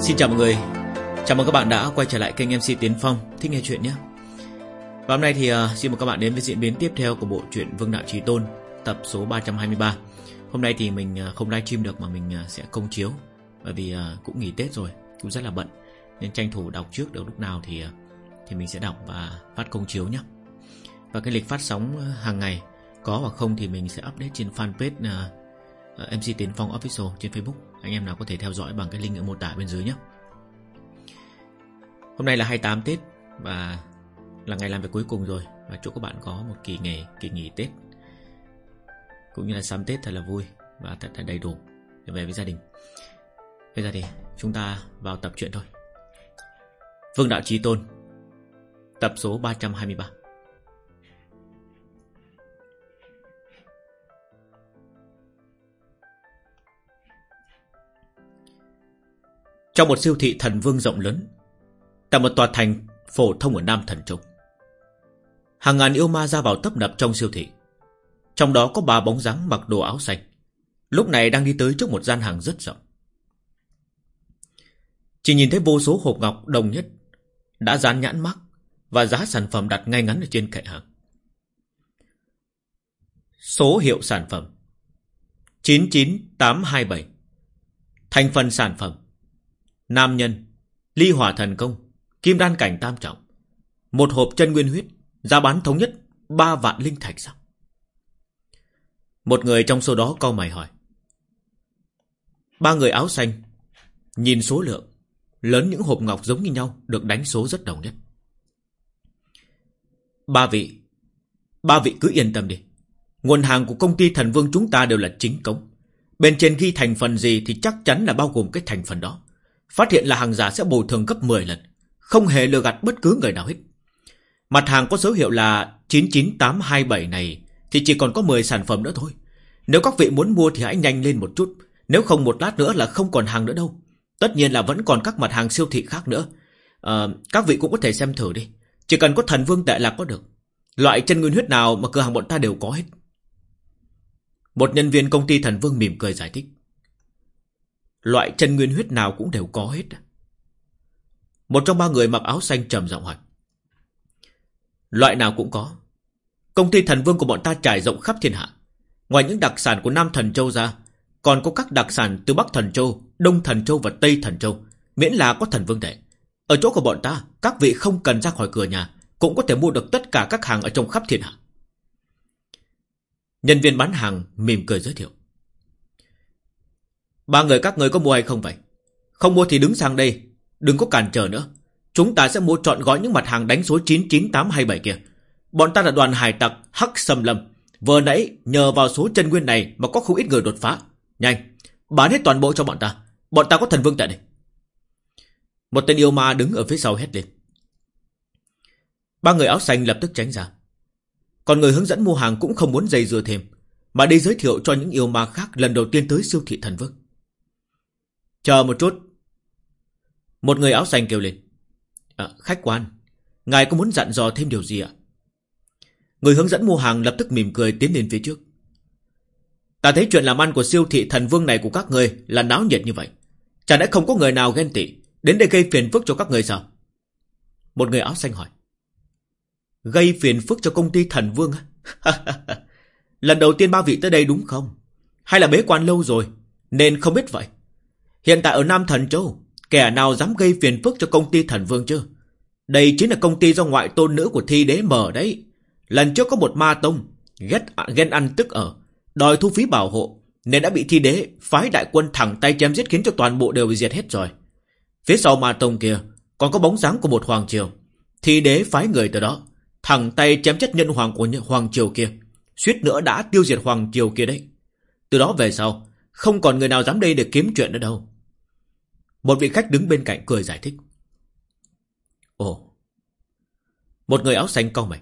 Xin chào mọi người. Chào mừng các bạn đã quay trở lại kênh MC Tiến Phong. Thích nghe chuyện nhé. Và hôm nay thì uh, xin mời các bạn đến với diễn biến tiếp theo Của bộ truyện Vương Đạo Trí Tôn Tập số 323 Hôm nay thì mình uh, không livestream được Mà mình uh, sẽ công chiếu. Bởi vì uh, cũng nghỉ Tết rồi Cũng rất là bận. Nên tranh thủ đọc trước được lúc nào thì uh, Thì mình sẽ đọc và phát công chiếu nhé. Và cái lịch phát sóng hàng ngày Có hoặc không thì mình sẽ update trên fanpage uh, MC Tiến Phong Official trên Facebook. Anh em nào có thể theo dõi bằng cái link ở mô tả bên dưới nhé. Hôm nay là 28 Tết Và là ngày làm việc cuối cùng rồi. Và chúc các bạn có một kỳ nghề, Kỳ nghỉ Tết. Cũng như là sắm Tết thật là vui Và thật là đầy đủ. Để về với gia đình. Bây giờ thì chúng ta vào tập truyện thôi. Vương Đạo Trí Tôn, Tập số 323 Trong một siêu thị thần vương rộng lớn Tại một tòa thành phổ thông ở Nam Thần Trung Hàng ngàn yêu ma ra vào tấp nập trong siêu thị. Trong đó có ba bóng dáng mặc đồ áo xanh. Lúc này đang đi tới trước một gian hàng rất rộng. Chỉ nhìn thấy vô số hộp ngọc đồng nhất Đã dán nhãn mắc Và giá sản phẩm đặt ngay ngắn ở trên kệ hàng. Số hiệu sản phẩm 99827 Thành phần sản phẩm Nam nhân, Ly hỏa thần công, Kim đan cảnh tam trọng. Một hộp chân nguyên huyết, Giá bán thống nhất ba vạn linh thạch sao? Một người trong số đó câu mày hỏi. Ba người áo xanh, Nhìn số lượng, Lớn những hộp ngọc giống như nhau, Được đánh số rất đồng nhất. Ba vị Ba vị cứ yên tâm đi. Nguồn hàng của công ty thần vương chúng ta đều là chính cống. Bên trên ghi thành phần gì Thì chắc chắn là bao gồm cái thành phần đó. Phát hiện là hàng giả sẽ bồi thường gấp 10 lần. Không hề lừa gạt bất cứ người nào hết. Mặt hàng có số hiệu là 99827 này Thì chỉ còn có 10 sản phẩm nữa thôi. Nếu các vị muốn mua thì hãy nhanh lên một chút. Nếu không một lát nữa là không còn hàng nữa đâu. Tất nhiên là vẫn còn các mặt hàng siêu thị khác nữa. À, Các vị cũng có thể xem thử đi. Chỉ cần có thần vương tệ là có được. Loại chân nguyên huyết nào mà cửa hàng bọn ta đều có hết. Một nhân viên công ty thần vương mỉm cười giải thích. Loại chân nguyên huyết nào cũng đều có hết. Một trong ba người mặc áo xanh trầm giọng hỏi. Loại nào cũng có. Công ty thần vương của bọn ta trải rộng khắp thiên hạ. Ngoài những đặc sản của Nam Thần Châu ra, Còn có các đặc sản từ Bắc Thần Châu, Đông Thần Châu và Tây Thần Châu, Miễn là có thần vương đệ. Ở chỗ của bọn ta, Các vị không cần ra khỏi cửa nhà, Cũng có thể mua được tất cả các hàng ở trong khắp thiên hạ. Nhân viên bán hàng mỉm cười giới thiệu. Ba người các người có mua hay không vậy? Không mua thì đứng sang đây, Đừng có cản trở nữa. Chúng ta sẽ mua trọn gói những mặt hàng đánh số 99827 kia. Bọn ta là đoàn hải tặc Hắc Sâm Lâm. Vừa nãy nhờ vào số chân nguyên này Mà có không ít người đột phá. Nhanh, Bán hết toàn bộ cho bọn ta. Bọn ta có thần vương tại đây. Một tên yêu ma đứng ở phía sau hét lên. Ba người áo xanh lập tức tránh ra. Còn người hướng dẫn mua hàng cũng không muốn dây dưa thêm, Mà đi giới thiệu cho những yêu ma khác Lần đầu tiên tới siêu thị thần vương. Chờ một chút. Một người áo xanh kêu lên. À, khách quan, ngài có muốn dặn dò thêm điều gì ạ? Người hướng dẫn mua hàng lập tức mỉm cười tiến lên phía trước. Ta thấy chuyện làm ăn của siêu thị thần vương này của các người là náo nhiệt như vậy. Chả lẽ không có người nào ghen tị đến đây gây phiền phức cho các người sao? Một người áo xanh hỏi. Gây phiền phức cho công ty thần vương á? Lần đầu tiên ba vị tới đây đúng không? Hay là bế quan lâu rồi nên không biết vậy? Hiện tại ở Nam Thần Châu, kẻ nào dám gây phiền phức cho công ty thần vương chứ? Đây chính là công ty do ngoại tôn nữ của thi đế mở đấy. Lần trước có một ma tông, ghét ghen ăn tức ở, đòi thu phí bảo hộ, nên đã bị thi đế phái đại quân thẳng tay chém giết khiến cho toàn bộ đều bị diệt hết rồi. Phía sau ma tông kia, còn có bóng dáng của một hoàng triều. Thi đế phái người từ đó, thẳng tay chém chết nhân hoàng của hoàng triều kia. Suýt nữa đã tiêu diệt hoàng triều kia đấy. Từ đó về sau, không còn người nào dám đây để kiếm chuyện nữa đâu. Một vị khách đứng bên cạnh cười giải thích. Ồ. Một người áo xanh cau mày.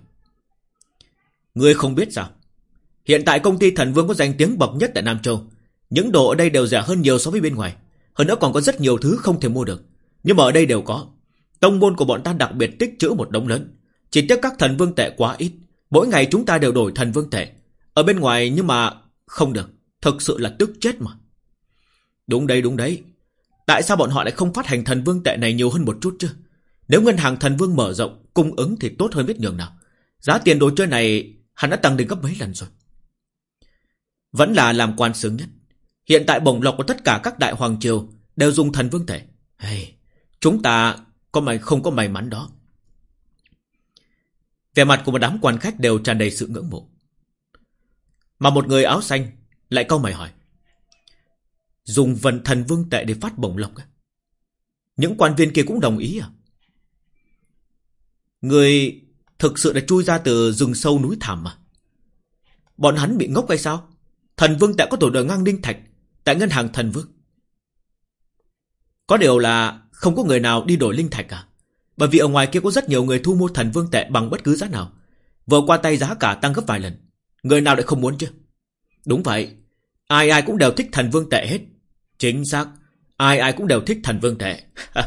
Ngươi không biết sao? Hiện tại công ty thần vương có danh tiếng bậc nhất tại Nam Châu. Những đồ ở đây đều rẻ hơn nhiều so với bên ngoài. Hơn nữa còn có rất nhiều thứ không thể mua được. Nhưng mà ở đây đều có. Tông môn của bọn ta đặc biệt tích trữ một đống lớn. Chỉ tiếc các thần vương tệ quá ít. Mỗi ngày chúng ta đều đổi thần vương tệ. Ở bên ngoài nhưng mà không được. Thực sự là tức chết mà. Đúng đấy đúng đấy. Tại sao bọn họ lại không phát hành thần vương tệ này nhiều hơn một chút chứ? Nếu ngân hàng thần vương mở rộng Cung ứng thì tốt hơn biết nhường nào. Giá tiền đồ chơi này Hắn đã tăng đến gấp mấy lần rồi. Vẫn là làm quan sướng nhất. Hiện tại bổng lộc của tất cả các đại hoàng triều Đều dùng thần vương tệ. Hey, Chúng ta có mày không có may mắn đó. Vẻ mặt của một đám quan khách đều tràn đầy sự ngưỡng mộ. Mà một người áo xanh Lại câu mày hỏi Dùng vận thần vương tệ để phát bổng lộc à? Những quan viên kia cũng đồng ý à? Người thực sự đã chui ra từ rừng sâu núi thẳm à? Bọn hắn bị ngốc hay sao? Thần vương tệ có tổ đời ngang ninh thạch Tại ngân hàng thần vương. Có điều là Không có người nào đi đổi linh thạch à? Bởi vì ở ngoài kia có rất nhiều người thu mua thần vương tệ Bằng bất cứ giá nào. Vừa qua tay giá cả tăng gấp vài lần. Người nào lại không muốn chứ? Đúng vậy. Ai ai cũng đều thích thần vương tệ hết. Chính xác. Ai ai cũng đều thích thần vương thể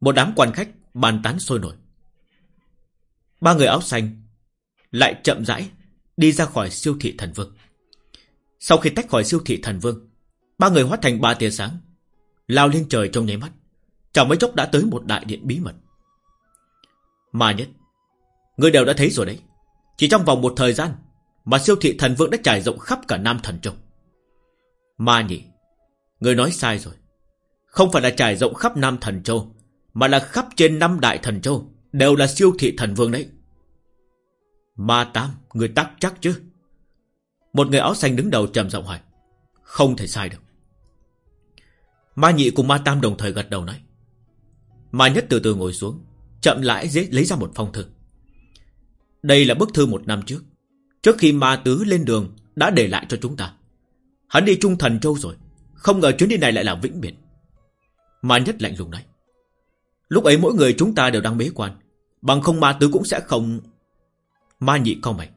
Một đám quan khách bàn tán sôi nổi. Ba người áo xanh Lại chậm rãi Đi ra khỏi siêu thị thần vương. Sau khi tách khỏi siêu thị thần vương, Ba người hóa thành ba tia sáng, Lao lên trời trong nháy mắt. Chẳng mấy chốc đã tới một đại điện bí mật. Mà nhất, Người đều đã thấy rồi đấy. Chỉ trong vòng một thời gian mà siêu thị thần vương đã trải rộng khắp cả Nam Thần Châu Ma nhỉ Người nói sai rồi Không phải là trải rộng khắp Nam Thần Châu Mà là khắp trên năm đại thần châu Đều là siêu thị thần vương đấy Ma Tam, người tắc chắc chứ? Một người áo xanh đứng đầu trầm giọng hỏi. Không thể sai được. Ma Nhị cùng Ma Tam đồng thời gật đầu nói. Ma Nhất từ từ ngồi xuống, chậm lại dễ lấy ra một phong thư. Đây là bức thư một năm trước. Trước khi Ma Tứ lên đường đã để lại cho chúng ta. Hắn đi Trung Thần Châu rồi. Không ngờ chuyến đi này lại là vĩnh biệt. Ma Nhất lạnh lùng nói. Lúc ấy mỗi người chúng ta đều đang bế quan. Bằng không Ma Tứ cũng sẽ không Ma nhị cao mày.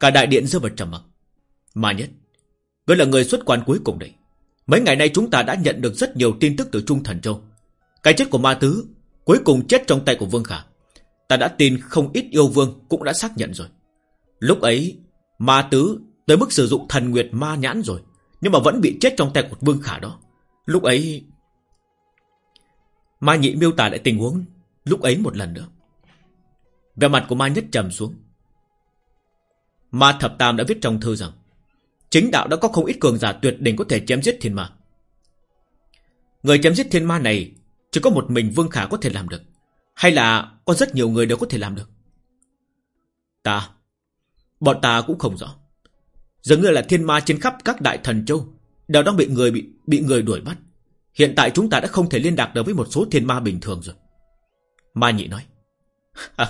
Cả đại điện rơi vào trầm mặc. Ma nhất, ngươi là người xuất quan cuối cùng đấy. Mấy ngày nay chúng ta đã nhận được rất nhiều tin tức từ Trung Thần Châu. Cái chết của Ma Tứ cuối cùng chết trong tay của Vương Khả. Ta đã tin không ít yêu vương cũng đã xác nhận rồi. Lúc ấy, Ma Tứ tới mức sử dụng thần nguyệt ma nhãn rồi. Nhưng mà vẫn bị chết trong tay của Vương Khả đó. Lúc ấy... Ma nhị miêu tả lại tình huống lúc ấy một lần nữa. Về mặt của ma nhất trầm xuống Ma thập tam đã viết trong thư rằng Chính đạo đã có không ít cường giả tuyệt đỉnh có thể chém giết thiên ma Người chém giết thiên ma này Chỉ có một mình Vương Khả có thể làm được Hay là có rất nhiều người đều có thể làm được Ta Bọn ta cũng không rõ giờ ngươi là thiên ma trên khắp các đại thần châu Đều đang bị người bị bị người đuổi bắt Hiện tại chúng ta đã không thể liên lạc được với một số thiên ma bình thường rồi Ma nhị nói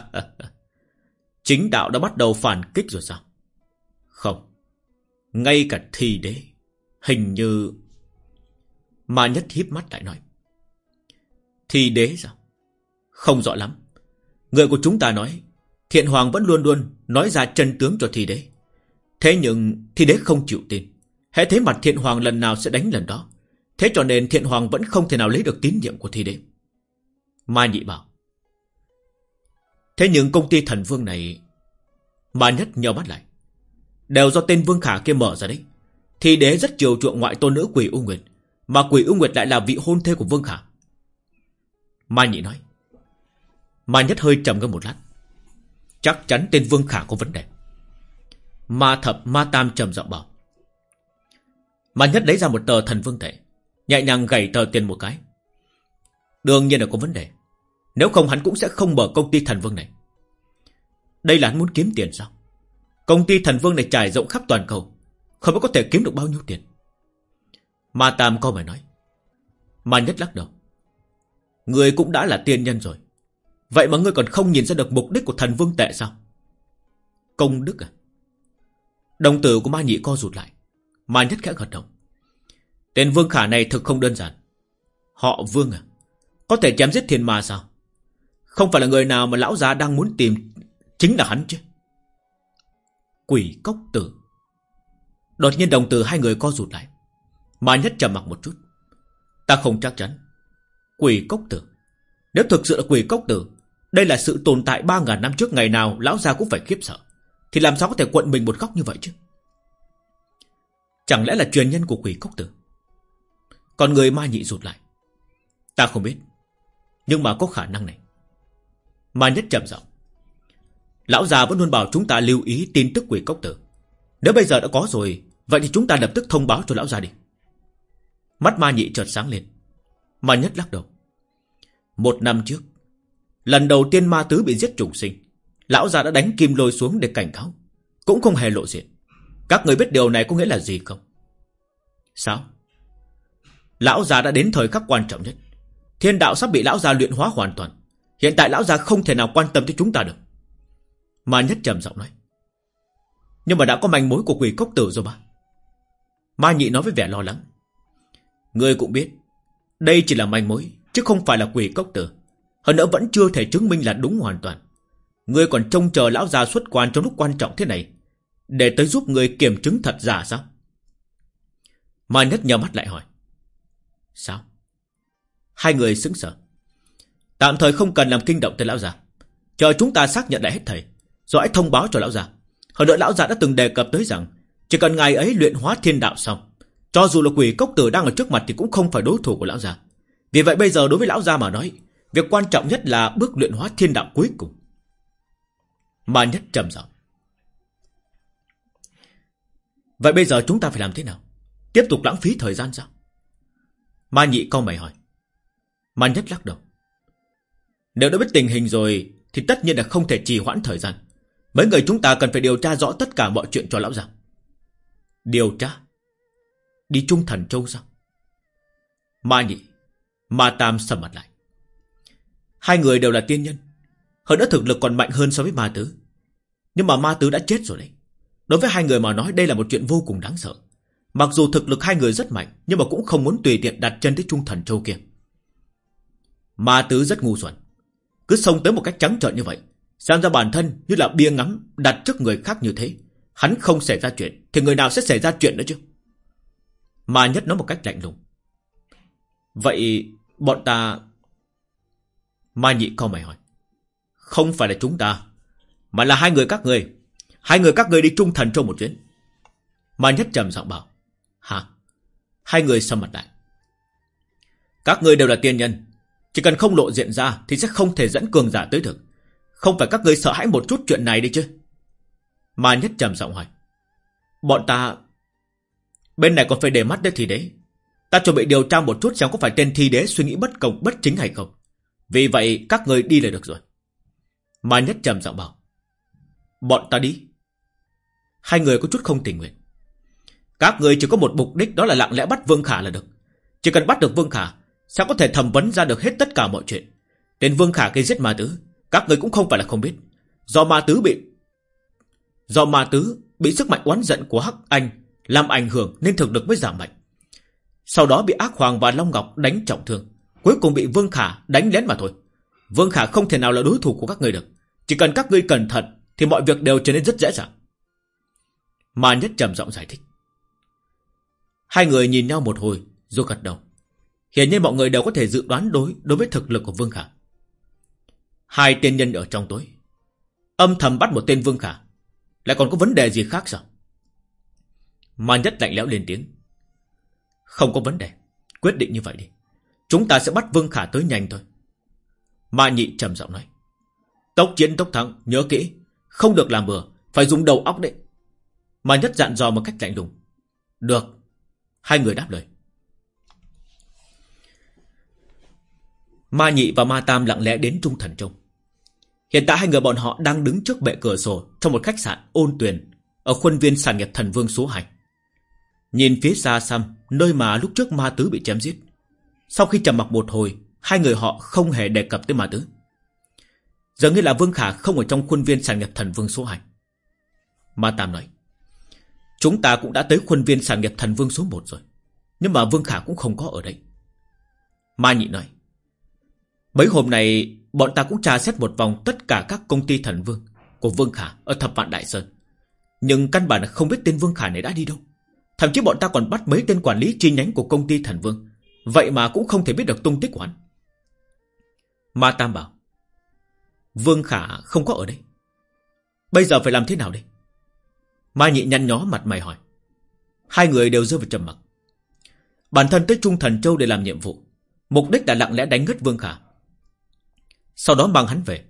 Chính đạo đã bắt đầu phản kích rồi sao? Không. Ngay cả thi đế. Hình như... Ma nhất híp mắt lại nói. Thi đế sao? Không rõ lắm. Người của chúng ta nói, thiện hoàng vẫn luôn luôn nói ra chân tướng cho thi đế. Thế nhưng thi đế không chịu tin. Hễ thấy mặt thiện hoàng lần nào sẽ đánh lần đó. Thế cho nên thiện hoàng vẫn không thể nào lấy được tín nhiệm của thi đế. Mai nhị bảo. Thế nhưng công ty thần vương này, Mà nhất nhờ mắt lại, Đều do tên vương khả kia mở ra đấy Thi đế rất chiều chuộng ngoại tôn nữ quỷ U Nguyệt, Mà quỷ U Nguyệt lại là vị hôn thê của vương khả Mai nhị nói Mai nhất hơi trầm ngâm một lát Chắc chắn tên vương khả có vấn đề. Ma thập, ma tam trầm giọng bảo. Ma nhất lấy ra một tờ thần vương tệ Nhẹ nhàng gảy tờ tiền một cái. Đương nhiên là có vấn đề. Nếu không, hắn cũng sẽ không mở công ty thần vương này. Đây là hắn muốn kiếm tiền sao? Công ty thần vương này trải rộng khắp toàn cầu, Không có thể kiếm được bao nhiêu tiền. Ma Tam câu mày nói. Ma Nhất lắc đầu. Người cũng đã là tiên nhân rồi. Vậy mà ngươi còn không nhìn ra được mục đích của thần vương tệ sao? Công đức à? Đồng tử của ma nhị co rụt lại. Ma Nhất khẽ gật đầu. Tên vương khả này thực không đơn giản. Họ vương à? Có thể chém giết thiên ma sao? Không phải là người nào mà lão già đang muốn tìm Chính là hắn chứ. Quỷ cốc tử. Đột nhiên đồng tử hai người co rụt lại. Ma nhất trầm mặc một chút. Ta không chắc chắn. Quỷ cốc tử. Nếu thực sự là quỷ cốc tử đây là sự tồn tại ba ngàn năm trước ngày nào, Lão gia cũng phải khiếp sợ. Thì làm sao có thể quận mình một góc như vậy chứ? Chẳng lẽ là truyền nhân của quỷ cốc tử? Còn người ma nhị rụt lại. Ta không biết, Nhưng mà có khả năng này. Ma nhất trầm giọng. Lão già vẫn luôn bảo chúng ta lưu ý tin tức quỷ cốc tử. Nếu bây giờ đã có rồi, Vậy thì chúng ta lập tức thông báo cho lão già đi. Mắt ma nhị chợt sáng lên. Ma nhất lắc đầu. Một năm trước Lần đầu tiên ma tứ bị giết trùng sinh, Lão già đã đánh kim lôi xuống để cảnh cáo, Cũng không hề lộ diện. Các người biết điều này có nghĩa là gì không? Sao? Lão già đã đến thời khắc quan trọng nhất. Thiên đạo sắp bị lão già luyện hóa hoàn toàn. Hiện tại lão già không thể nào quan tâm tới chúng ta được. Ma nhất trầm giọng nói. Nhưng mà đã có manh mối của quỷ cốc tử rồi mà. Ma nhị nói với vẻ lo lắng. Ngươi cũng biết, Đây chỉ là manh mối, Chứ không phải là quỷ cốc tử. Hơn nữa vẫn chưa thể chứng minh là đúng hoàn toàn. Ngươi còn trông chờ lão già xuất quan trong lúc quan trọng thế này, Để tới giúp ngươi kiểm chứng thật giả sao? Mai nhất nhờ mắt lại hỏi. Sao? Hai người sững sờ. Tạm thời không cần làm kinh động tới lão già. Chờ chúng ta xác nhận lại hết thầy, Rồi hãy thông báo cho lão già. Hơn nữa lão già đã từng đề cập tới rằng, Chỉ cần ngày ấy luyện hóa thiên đạo xong, Cho dù là quỷ cốc tử đang ở trước mặt Thì cũng không phải đối thủ của lão già. Vì vậy bây giờ đối với lão già mà nói Việc quan trọng nhất là bước luyện hóa thiên đạo cuối cùng. Ma nhất trầm giọng. Vậy bây giờ chúng ta phải làm thế nào? Tiếp tục lãng phí thời gian sao? Ma nhị câu mày hỏi. Ma nhất lắc đầu. Nếu đã biết tình hình rồi, Thì tất nhiên là không thể trì hoãn thời gian. Mấy người chúng ta cần phải điều tra rõ tất cả mọi chuyện cho lão già. Điều tra? Đi Trung Thần Châu sao? Ma nhị. Ma tam sầm mặt lại. Hai người đều là tiên nhân. Hơn nữa thực lực còn mạnh hơn so với ma tứ. Nhưng mà ma tứ đã chết rồi đấy. Đối với hai người mà nói, đây là một chuyện vô cùng đáng sợ. Mặc dù thực lực hai người rất mạnh, Nhưng mà cũng không muốn tùy tiện đặt chân tới Trung Thần Châu kia. Ma tứ rất ngu xuẩn. Cứ xông tới một cách trắng trợn như vậy, Xem ra bản thân như là bia ngắm Đặt trước người khác như thế, Hắn không xảy ra chuyện, Thì người nào sẽ xảy ra chuyện nữa chứ? Ma nhất nói một cách lạnh lùng. Vậy bọn ta Ma nhị câu mày hỏi. Không phải là chúng ta, Mà là hai người các người Hai người các người đi trung thần trong một chuyến. Ma nhất trầm giọng bảo, Hả? Hai người sầm mặt lại? Các người đều là tiên nhân, Chỉ cần không lộ diện ra Thì sẽ không thể dẫn cường giả tới được. Không phải các người sợ hãi một chút chuyện này đi chứ? Ma nhất trầm giọng hỏi. Bọn ta, Bên này còn phải để mắt đến thì đế. Ta chuẩn bị điều tra một chút xem có phải tên thi đế suy nghĩ bất công, bất chính hay không. Vì vậy các người đi là được rồi mà nhất trầm giọng bảo. Bọn ta đi. Hai người có chút không tình nguyện. Các người chỉ có một mục đích đó là lặng lẽ bắt Vương Khả là được. Chỉ cần bắt được Vương Khả, sao có thể thẩm vấn ra được hết tất cả mọi chuyện. Tên Vương Khả gây giết ma tứ, các người cũng không phải là không biết. Do ma tứ bị... Do ma tứ bị sức mạnh oán giận của Hắc Anh làm ảnh hưởng nên thực lực mới giảm mạnh. Sau đó bị Ác Hoàng và Long Ngọc đánh trọng thương. Cuối cùng bị Vương Khả đánh lén mà thôi. Vương Khả không thể nào là đối thủ của các người được. Chỉ cần các ngươi cẩn thận Thì mọi việc đều trở nên rất dễ dàng. Mà nhất trầm giọng giải thích. Hai người nhìn nhau một hồi, Rồi gật đầu. Hiển nhiên mọi người đều có thể dự đoán đối Đối với thực lực của Vương Khả. Hai tiên nhân ở trong tối. Âm thầm bắt một tên Vương Khả. Lại còn có vấn đề gì khác sao? Mà nhất lạnh lẽo lên tiếng. Không có vấn đề. Quyết định như vậy đi. Chúng ta sẽ bắt Vương Khả tới nhanh thôi Mã nhị trầm giọng nói Tốc chiến tốc thắng, nhớ kỹ. Không được làm bừa, phải dùng đầu óc đấy. Mà nhất dặn dò một cách lạnh lùng. Được. Hai người đáp lời. Ma nhị và ma tam lặng lẽ đến Trung Thần Trung. Hiện tại hai người bọn họ đang đứng trước bệ cửa sổ trong một khách sạn ôn tuyền ở khuôn viên sản nghiệp thần vương số 2. Nhìn phía xa xăm, nơi mà lúc trước ma tứ bị chém giết. Sau khi trầm mặc một hồi, hai người họ không hề đề cập tới ma tứ. Giờ như là Vương Khả không ở trong khuôn viên sản nghiệp thần vương số 2 Ma Tam nói Chúng ta cũng đã tới khuôn viên sản nghiệp thần vương số 1 rồi Nhưng mà Vương Khả cũng không có ở đây. Ma Nhị nói Mấy hôm này Bọn ta cũng tra xét một vòng tất cả các công ty thần vương Của Vương Khả ở Thập Vạn Đại Sơn Nhưng căn bản là không biết tên Vương Khả này đã đi đâu. Thậm chí bọn ta còn bắt mấy tên quản lý chi nhánh của công ty thần vương Vậy mà cũng không thể biết được tung tích của hắn Ma Tam bảo, Vương Khả không có ở đây. Bây giờ phải làm thế nào đây? Mai nhị nhăn nhó mặt mày hỏi. Hai người đều rơi vào trầm mặc Bản thân tới Trung Thần Châu để làm nhiệm vụ, Mục đích là lặng lẽ đánh ngất Vương Khả Sau đó mang hắn về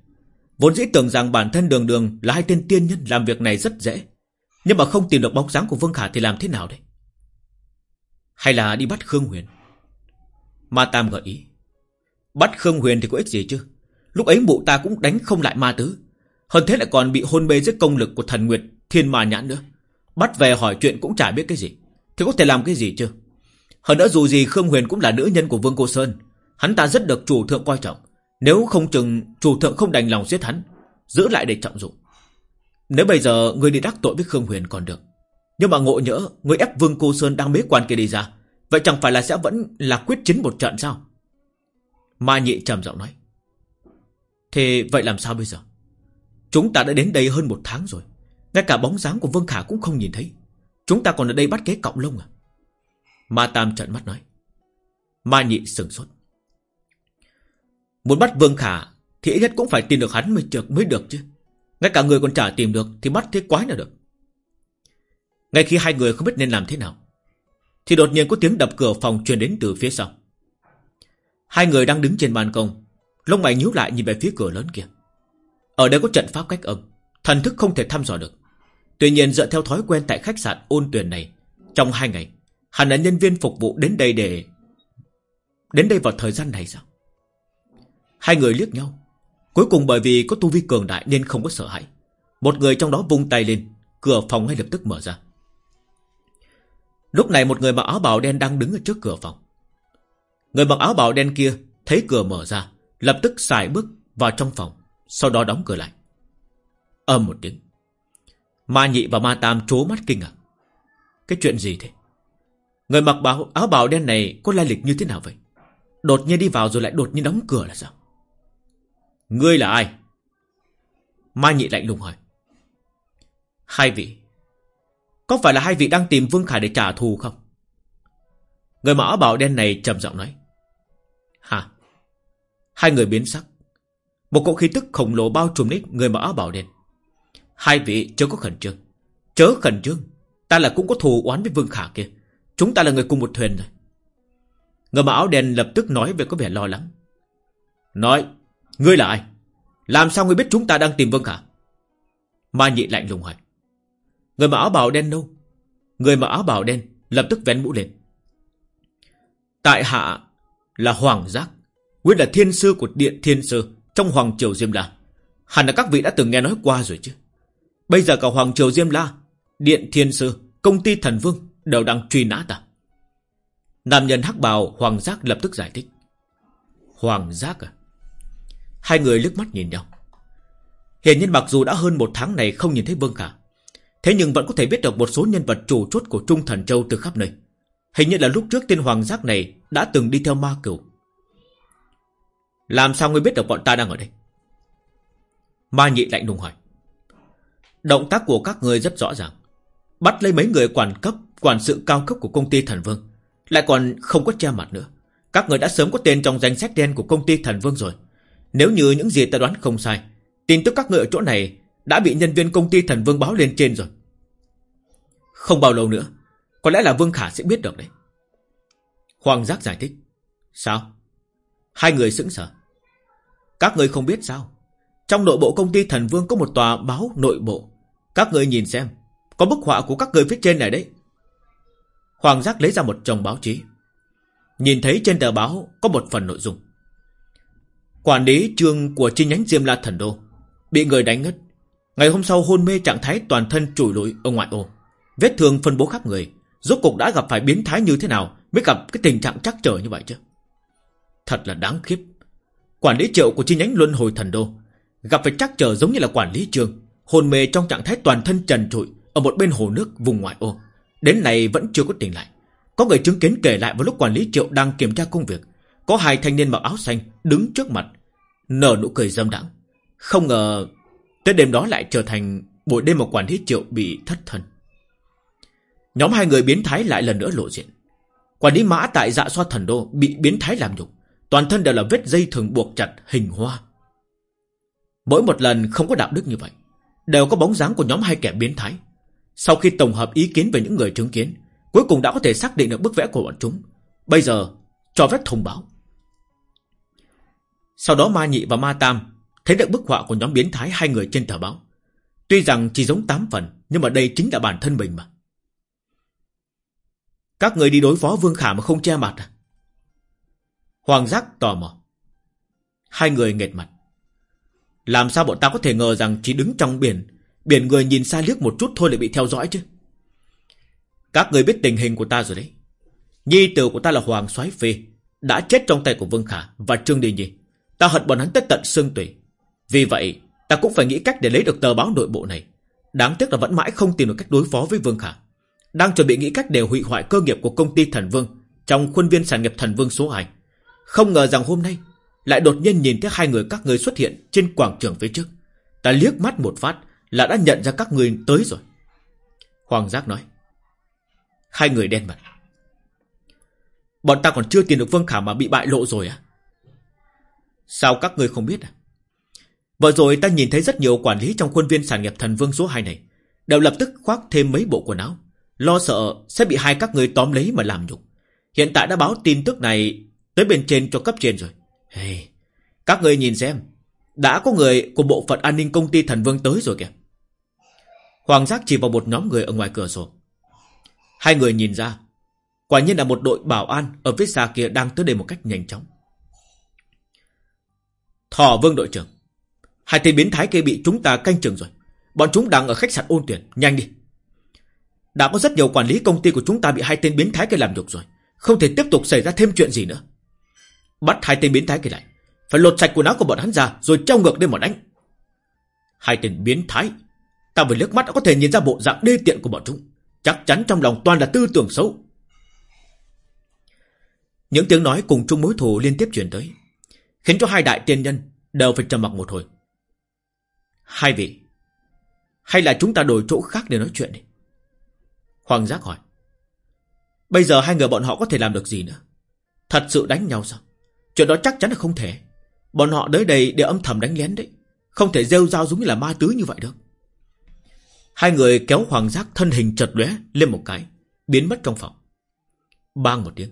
Vốn dĩ tưởng rằng bản thân đường đường Là hai tên tiên nhân làm việc này rất dễ, Nhưng mà không tìm được bóng dáng của Vương Khả Thì làm thế nào đây Hay là đi bắt Khương Huyền Ma Tam gợi ý. Bắt Khương Huyền thì có ích gì chứ? Lúc ấy mụ ta cũng đánh không lại ma tứ. Hơn thế lại còn bị hôn mê dưới công lực của thần Nguyệt Thiên Ma Nhãn nữa. Bắt về hỏi chuyện cũng chả biết cái gì. Thì có thể làm cái gì chứ? Hơn nữa dù gì Khương Huyền cũng là nữ nhân của Vương Cô Sơn. Hắn ta rất được chủ thượng coi trọng. Nếu không chừng chủ thượng không đành lòng giết hắn, Giữ lại để trọng dụng. Nếu bây giờ người đi đắc tội với Khương Huyền còn được. Nhưng mà ngộ nhỡ Người ép Vương Cô Sơn đang bế quan kia đi ra Vậy chẳng phải là sẽ vẫn là quyết chiến một trận sao? Ma nhị trầm giọng nói. Thế vậy làm sao bây giờ? Chúng ta đã đến đây hơn một tháng rồi. Ngay cả bóng dáng của Vương Khả cũng không nhìn thấy. Chúng ta còn ở đây bắt kế cọng lông à? Ma Tam trận mắt nói. Ma nhị sừng sốt. Muốn bắt Vương Khả Thì ít nhất cũng phải tìm được hắn mới được, mới được chứ. Ngay cả người còn chả tìm được Thì bắt thế quái nào được. Ngay khi hai người không biết nên làm thế nào thì đột nhiên có tiếng đập cửa phòng truyền đến từ phía sau. Hai người đang đứng trên ban công, Lông mày nhíu lại nhìn về phía cửa lớn kia. Ở đây có trận pháp cách âm, Thần thức không thể thăm dò được. Tuy nhiên dựa theo thói quen tại khách sạn ôn tuyển này, Trong hai ngày, Hẳn là nhân viên phục vụ đến đây để, Đến đây vào thời gian này sao? Hai người liếc nhau. Cuối cùng bởi vì có tu vi cường đại Nên không có sợ hãi. Một người trong đó vung tay lên, Cửa phòng ngay lập tức mở ra. Lúc này một người mặc áo bào đen đang đứng ở trước cửa phòng Người mặc áo bào đen kia Thấy cửa mở ra Lập tức xài bước vào trong phòng Sau đó đóng cửa lại Âm một tiếng Ma nhị và ma tam trố mắt kinh ngạc. Cái chuyện gì thế? Người mặc báo, áo bào đen này có lai lịch như thế nào vậy? Đột nhiên đi vào rồi lại đột nhiên đóng cửa là sao? Ngươi là ai? Ma nhị lạnh lùng hỏi. Hai vị. Có phải là hai vị đang tìm Vương Khải để trả thù không? Người mặc áo bào đen này trầm giọng nói. Hả? Hai người biến sắc. Một cỗ khí tức khổng lồ bao trùm lấy người mặc áo bào đen. Hai vị chưa có khẩn trương Chớ khẩn trương Ta là cũng có thù oán với Vương Khả kia Chúng ta là người cùng một thuyền rồi Người mặc áo đen lập tức nói về có vẻ lo lắng Nói, Ngươi là ai Làm sao ngươi biết chúng ta đang tìm Vương Khả Ma nhị lạnh lùng hỏi Người mặc áo bào đen đâu? Người mặc áo bào đen lập tức vén mũ lên. Tại hạ là Hoàng Giác, Nguyên là thiên sư của Điện Thiên Sư Trong Hoàng Triều Diêm La. Hẳn là các vị đã từng nghe nói qua rồi chứ. Bây giờ cả Hoàng Triều Diêm La Điện Thiên Sư Công ty Thần Vương Đều đang truy nã ta. Nam nhân hắc bào, Hoàng Giác lập tức giải thích. Hoàng Giác à? Hai người lướt mắt nhìn nhau. Hiển nhiên mặc dù đã hơn một tháng này không nhìn thấy Vương Khả Thế nhưng vẫn có thể biết được một số nhân vật chủ chốt của Trung Thần Châu từ khắp nơi Hình như là lúc trước tên Hoàng Giác này Đã từng đi theo ma cửu Làm sao ngươi biết được bọn ta đang ở đây Ma nhị lạnh lùng hỏi Động tác của các người rất rõ ràng. Bắt lấy mấy người quản cấp, quản sự cao cấp của công ty Thần Vương. Lại còn không có che mặt nữa. Các người đã sớm có tên trong danh sách đen của công ty Thần Vương rồi. Nếu như những gì ta đoán không sai, tin tức các người ở chỗ này đã bị nhân viên công ty Thần Vương báo lên trên rồi. Không bao lâu nữa, có lẽ là Vương Khả sẽ biết được đấy. Hoàng Giác giải thích. Sao? Hai người sững sờ. Các người không biết sao? Trong nội bộ công ty Thần Vương có một tòa báo nội bộ các người nhìn xem Có bức họa của các người phía trên này đấy Hoàng giác lấy ra một chồng báo chí Nhìn thấy trên tờ báo Có một phần nội dung Quản lý trường của chi nhánh Diêm La Thần Đô Bị người đánh ngất Ngày hôm sau hôn mê trạng thái toàn thân trùi lụi ở ngoại ô Vết thương phân bố khắp người Rốt cục đã gặp phải biến thái như thế nào Mới gặp cái tình trạng chắc trở như vậy chứ Thật là đáng khiếp Quản lý triệu của chi nhánh Luân Hồi Thần Đô Gặp phải chắc trở giống như là quản lý trường hôn mê trong trạng thái toàn thân trần trụi ở một bên hồ nước vùng ngoại ô. Đến nay vẫn chưa có tỉnh lại. Có người chứng kiến kể lại vào lúc quản lý Triệu đang kiểm tra công việc, có hai thanh niên mặc áo xanh đứng trước mặt, nở nụ cười dâm đãng. Không ngờ tới đêm đó lại trở thành buổi đêm mà quản lý Triệu bị thất thân. Nhóm hai người biến thái lại lần nữa lộ diện. Quản lý mã tại dạ xoa thần đô bị biến thái làm nhục, toàn thân đều là vết dây thường buộc chặt hình hoa. Mỗi một lần không có đạo đức như vậy Đều có bóng dáng của nhóm hai kẻ biến thái Sau khi tổng hợp ý kiến về những người chứng kiến Cuối cùng đã có thể xác định được bức vẽ của bọn chúng Bây giờ cho phép thông báo Sau đó ma nhị và ma tam Thấy được bức họa của nhóm biến thái hai người trên tờ báo. Tuy rằng chỉ giống 8 phần, Nhưng mà đây chính là bản thân mình mà. Các người đi đối phó Vương Khả mà không che mặt à? Hoàng giác tò mò. Hai người nghệt mặt. Làm sao bọn ta có thể ngờ rằng Chỉ đứng trong biển Biển người nhìn xa liếc một chút thôi lại bị theo dõi chứ? Các người biết tình hình của ta rồi đấy. Nhi tử của ta là Hoàng soái Phi Đã chết trong tay của Vương Khả Và Trương Đình Nhi. Ta hận bọn hắn tất tận xương tủy. Vì vậy, ta cũng phải nghĩ cách để lấy được tờ báo nội bộ này. Đáng tiếc là vẫn mãi không tìm được cách đối phó với Vương Khả. Đang chuẩn bị nghĩ cách để hủy hoại cơ nghiệp của công ty Thần Vương Trong khuôn viên sản nghiệp Thần Vương số 2 Không ngờ rằng hôm nay Lại đột nhiên nhìn thấy hai người các người xuất hiện Trên quảng trường phía trước. Ta liếc mắt một phát Là đã nhận ra các người tới rồi. Hoàng Giác nói. Hai người đen mặt. Bọn ta còn chưa tìm được Vương Khả mà bị bại lộ rồi à? Sao các người không biết à? Vừa rồi ta nhìn thấy rất nhiều quản lý trong khuôn viên sản nghiệp thần vương số 2 này. Đều lập tức khoác thêm mấy bộ quần áo Lo sợ sẽ bị hai các người tóm lấy mà làm nhục. Hiện tại đã báo tin tức này Tới bên trên cho cấp trên rồi. Hey, Các người nhìn xem Đã có người của bộ phận an ninh công ty thần vương tới rồi kìa. Hoàng giác chỉ vào một nhóm người ở ngoài cửa sổ. Hai người nhìn ra Quả nhiên là một đội bảo an Ở phía xa kia đang tới đây một cách nhanh chóng. Thỏ vương đội trưởng Hai tên biến thái kia bị chúng ta canh chừng rồi. Bọn chúng đang ở khách sạn ôn tuyển. Nhanh đi. Đã có rất nhiều quản lý công ty của chúng ta bị hai tên biến thái kia làm nhục rồi. Không thể tiếp tục xảy ra thêm chuyện gì nữa. Bắt hai tên biến thái kia lại. Phải lột sạch quần áo của bọn hắn ra, Rồi treo ngược lên mà đánh Hai tên biến thái. Ta vừa liếc mắt đã có thể nhìn ra bộ dạng đê tiện của bọn chúng. Chắc chắn trong lòng toàn là tư tưởng xấu. Những tiếng nói cùng chung mối thù liên tiếp truyền tới, Khiến cho hai đại tiên nhân Đều phải trầm mặc một hồi. Hai vị Hay là chúng ta đổi chỗ khác để nói chuyện đi? Hoàng giác hỏi. Bây giờ hai người bọn họ có thể làm được gì nữa? Thật sự đánh nhau sao? Chuyện đó chắc chắn là không thể. Bọn họ tới đây để âm thầm đánh lén đấy. Không thể rêu rao giống như là ma tứ như vậy được. Hai người kéo hoàng giác thân hình chật lóe lên một cái Biến mất trong phòng. Bang một tiếng.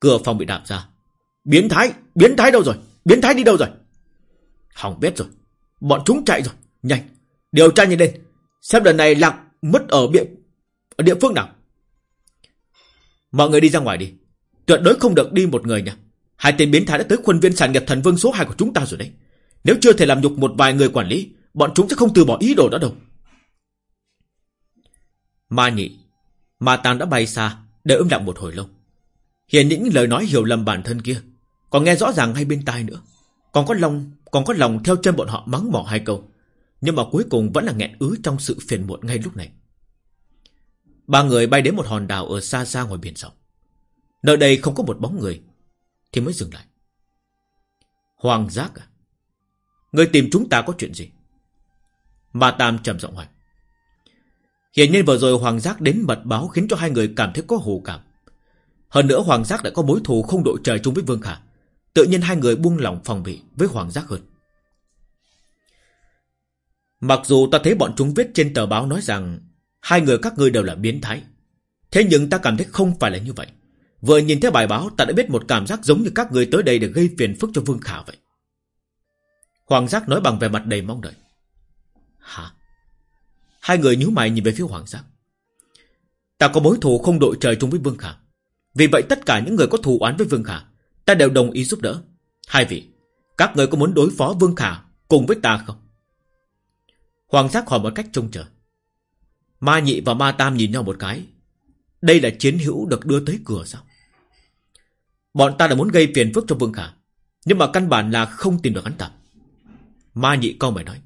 Cửa phòng bị đạp ra. Biến thái, biến thái đâu rồi? Biến thái đi đâu rồi? Hỏng biết rồi. Bọn chúng chạy rồi. Nhanh. Điều tra nhanh lên. Xem lần này lạc mất ở địa, ở địa phương nào. Mọi người đi ra ngoài đi. Tuyệt đối không được đi một người nha. Hai tên biến thái đã tới khuôn viên sản nghiệp thần vương số 2 của chúng ta rồi đấy. Nếu chưa thể làm nhục một vài người quản lý Bọn chúng sẽ không từ bỏ ý đồ đó đâu. Ma nhị Ma tàng đã bay xa Để ưng lặng một hồi lâu. Hiện những lời nói hiểu lầm bản thân kia Còn nghe rõ ràng ngay bên tai nữa. Còn có lòng còn có lòng theo chân bọn họ mắng mỏ hai câu. Nhưng mà cuối cùng vẫn là nghẹn ứ trong sự phiền muộn ngay lúc này. Ba người bay đến một hòn đảo ở xa xa ngoài biển rộng. Nơi đây không có một bóng người, Thì mới dừng lại. Hoàng giác à? Người tìm chúng ta có chuyện gì? Ma Tam trầm giọng hỏi. Hiện nhiên vừa rồi Hoàng Giác đến mật báo Khiến cho hai người cảm thấy có hồ cảm. Hơn nữa Hoàng Giác đã có mối thù không đội trời chung với Vương Khả. Tự nhiên hai người buông lỏng phòng bị Với Hoàng Giác hơn. Mặc dù ta thấy bọn chúng viết trên tờ báo nói rằng Hai người các ngươi đều là biến thái, Thế nhưng ta cảm thấy không phải là như vậy. Vừa nhìn thấy bài báo, ta đã biết một cảm giác giống như các người tới đây để gây phiền phức cho Vương Khả vậy. Hoàng Giác nói bằng vẻ mặt đầy mong đợi. Hả? Hai người nhíu mày nhìn về phía Hoàng Giác. Ta có mối thù không đội trời chung với Vương Khả. Vì vậy tất cả những người có thù oán với Vương Khả Ta đều đồng ý giúp đỡ. Hai vị, Các người có muốn đối phó Vương Khả Cùng với ta không? Hoàng giác hỏi một cách trông chờ. Ma nhị và ma tam nhìn nhau một cái. Đây là chiến hữu được đưa tới cửa sao? Bọn ta đã muốn gây phiền phức cho Vương Khả, Nhưng mà căn bản là không tìm được hắn ta. Ma nhị con mày nói.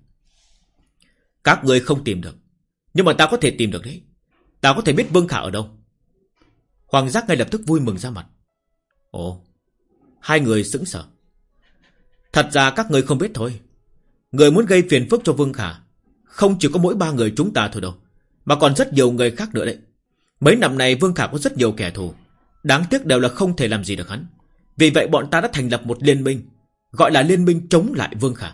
Các người không tìm được, Nhưng mà ta có thể tìm được đấy. Ta có thể biết Vương Khả ở đâu. Hoàng giác ngay lập tức vui mừng ra mặt. Ồ Hai người sững sờ. Thật ra các người không biết thôi. Người muốn gây phiền phức cho Vương Khả. Không chỉ có mỗi ba người chúng ta thôi đâu. Mà còn rất nhiều người khác nữa đấy. Mấy năm này Vương Khả có rất nhiều kẻ thù. Đáng tiếc đều là không thể làm gì được hắn. Vì vậy bọn ta đã thành lập một liên minh. Gọi là liên minh chống lại Vương Khả.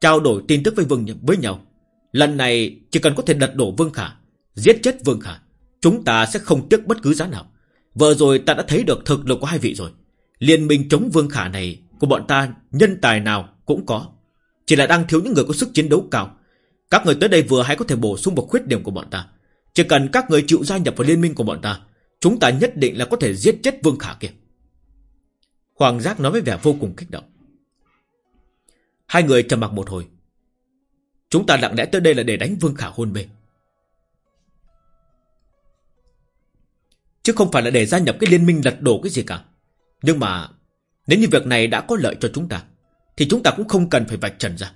Trao đổi tin tức với Vương với nhau. Lần này chỉ cần có thể đặt đổ Vương Khả. Giết chết Vương Khả. Chúng ta sẽ không tiếc bất cứ giá nào Vừa rồi ta đã thấy được thực lực của hai vị rồi Liên minh chống Vương Khả này Của bọn ta nhân tài nào cũng có. Chỉ là đang thiếu những người có sức chiến đấu cao. Các người tới đây vừa hay có thể bổ sung vào khuyết điểm của bọn ta. Chỉ cần các người chịu gia nhập vào liên minh của bọn ta, Chúng ta nhất định là có thể giết chết Vương Khả kia. Hoàng Giác nói với vẻ vô cùng kích động. Hai người trầm mặc một hồi. Chúng ta lặng lẽ tới đây là để đánh Vương Khả hôn mê. Chứ không phải là để gia nhập cái liên minh lật đổ cái gì cả. Nhưng mà, Nếu như việc này đã có lợi cho chúng ta, Thì chúng ta cũng không cần phải vạch trần ra.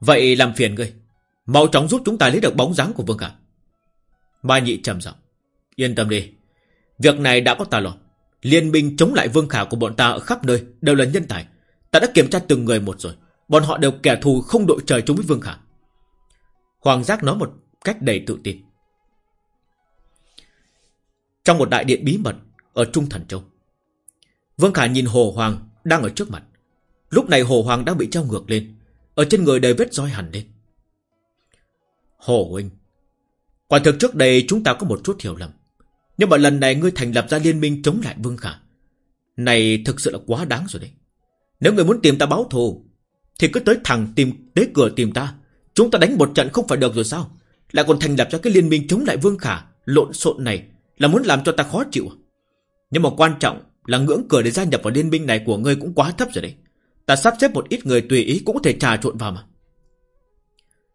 Vậy làm phiền ngươi, Mau chóng giúp chúng ta lấy được bóng dáng của Vương Khả Mai Nhị trầm giọng, Yên tâm đi, Việc này đã có ta lo. Liên minh chống lại Vương Khả của bọn ta ở khắp nơi Đều là nhân tài. Ta đã kiểm tra từng người một rồi, Bọn họ đều kẻ thù không đội trời chung với Vương Khả Hoàng Giác nói một cách đầy tự tin. Trong một đại điện bí mật ở Trung Thần Châu. Vương Khả nhìn Hồ Hoàng đang ở trước mặt. Lúc này Hồ Hoàng đang bị treo ngược lên. Ở trên người đầy vết roi hẳn lên. Hồ Huynh, Quả thực trước đây chúng ta có một chút hiểu lầm. Nhưng mà lần này ngươi thành lập ra liên minh chống lại Vương Khả Này thực sự là quá đáng rồi đấy. Nếu người muốn tìm ta báo thù, Thì cứ tới thẳng tìm, tới cửa tìm ta. Chúng ta đánh một trận không phải được rồi sao? Lại còn thành lập ra cái liên minh chống lại Vương Khả Lộn xộn này Là muốn làm cho ta khó chịu à? Nhưng mà quan trọng là ngưỡng cửa để gia nhập vào liên minh này của ngươi cũng quá thấp rồi đấy. Ta sắp xếp một ít người tùy ý cũng có thể trà trộn vào mà.